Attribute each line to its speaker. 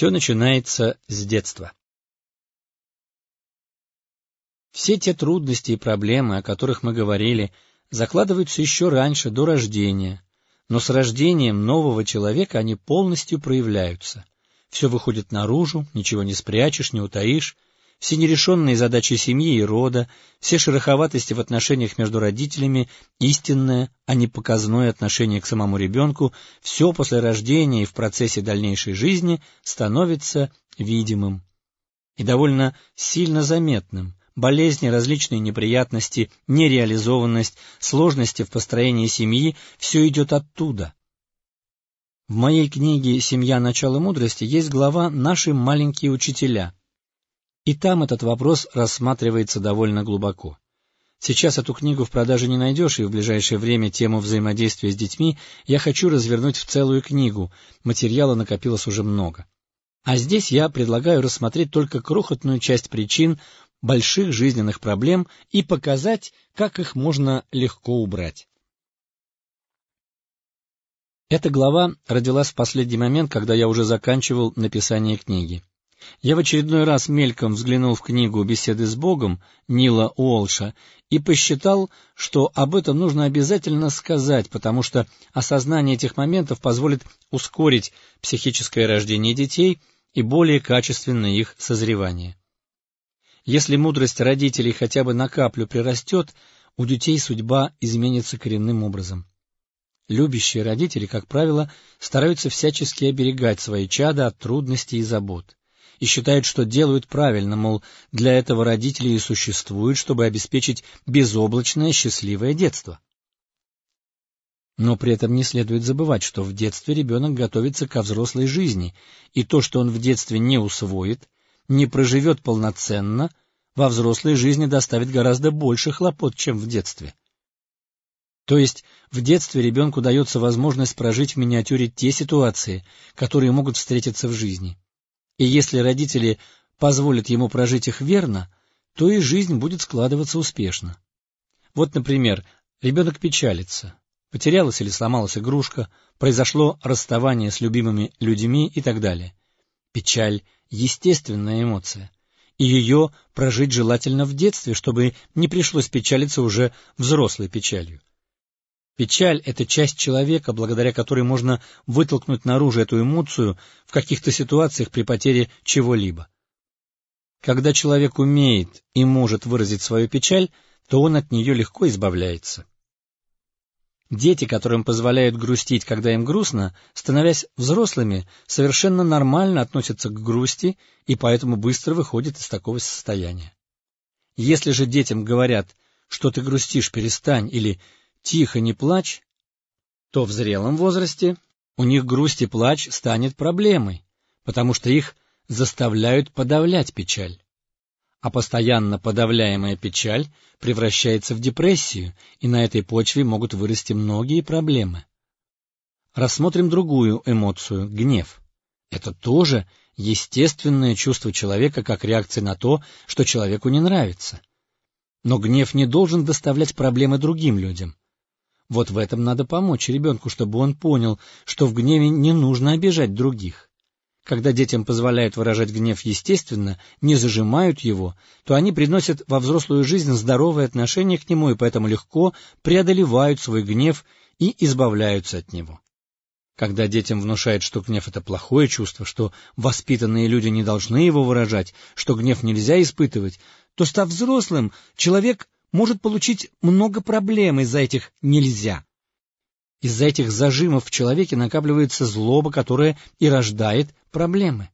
Speaker 1: Все начинается с детства. Все те трудности и проблемы, о которых мы говорили, закладываются еще раньше, до рождения, но с рождением нового человека они полностью проявляются. Все выходит наружу, ничего не спрячешь, не утаишь, все нерешенные задачи семьи и рода, все шероховатости в отношениях между родителями, истинное, а не показное отношение к самому ребенку, все после рождения и в процессе дальнейшей жизни становится видимым и довольно сильно заметным. Болезни, различные неприятности, нереализованность, сложности в построении семьи — все идет оттуда. В моей книге «Семья. Начало мудрости» есть глава «Наши маленькие учителя», и там этот вопрос рассматривается довольно глубоко. Сейчас эту книгу в продаже не найдешь, и в ближайшее время тему взаимодействия с детьми я хочу развернуть в целую книгу, материала накопилось уже много. А здесь я предлагаю рассмотреть только крохотную часть причин больших жизненных проблем и показать, как их можно легко убрать. Эта глава родилась в последний момент, когда я уже заканчивал написание книги. Я в очередной раз мельком взглянул в книгу «Беседы с Богом» Нила Уолша и посчитал, что об этом нужно обязательно сказать, потому что осознание этих моментов позволит ускорить психическое рождение детей и более качественное их созревание. Если мудрость родителей хотя бы на каплю прирастет, у детей судьба изменится коренным образом. Любящие родители, как правило, стараются всячески оберегать свои чада от трудностей и забот и считают, что делают правильно, мол, для этого родители и существуют, чтобы обеспечить безоблачное счастливое детство. Но при этом не следует забывать, что в детстве ребенок готовится ко взрослой жизни, и то, что он в детстве не усвоит, не проживет полноценно, во взрослой жизни доставит гораздо больше хлопот, чем в детстве. То есть в детстве ребенку дается возможность прожить в миниатюре те ситуации, которые могут встретиться в жизни. И если родители позволят ему прожить их верно, то и жизнь будет складываться успешно. Вот, например, ребенок печалится, потерялась или сломалась игрушка, произошло расставание с любимыми людьми и так далее. Печаль — естественная эмоция, и ее прожить желательно в детстве, чтобы не пришлось печалиться уже взрослой печалью. Печаль — это часть человека, благодаря которой можно вытолкнуть наружу эту эмоцию в каких-то ситуациях при потере чего-либо. Когда человек умеет и может выразить свою печаль, то он от нее легко избавляется. Дети, которым позволяют грустить, когда им грустно, становясь взрослыми, совершенно нормально относятся к грусти и поэтому быстро выходят из такого состояния. Если же детям говорят, что ты грустишь, перестань, или тихо не плачь, то в зрелом возрасте у них грусть и плач станет проблемой, потому что их заставляют подавлять печаль. А постоянно подавляемая печаль превращается в депрессию, и на этой почве могут вырасти многие проблемы. Рассмотрим другую эмоцию — гнев. Это тоже естественное чувство человека как реакция на то, что человеку не нравится. Но гнев не должен доставлять проблемы другим людям. Вот в этом надо помочь ребенку, чтобы он понял, что в гневе не нужно обижать других. Когда детям позволяют выражать гнев естественно, не зажимают его, то они приносят во взрослую жизнь здоровое отношение к нему и поэтому легко преодолевают свой гнев и избавляются от него. Когда детям внушают, что гнев — это плохое чувство, что воспитанные люди не должны его выражать, что гнев нельзя испытывать, то, став взрослым, человек может получить много проблем из-за этих «нельзя». Из-за этих зажимов в человеке накапливается злоба, которая и рождает проблемы.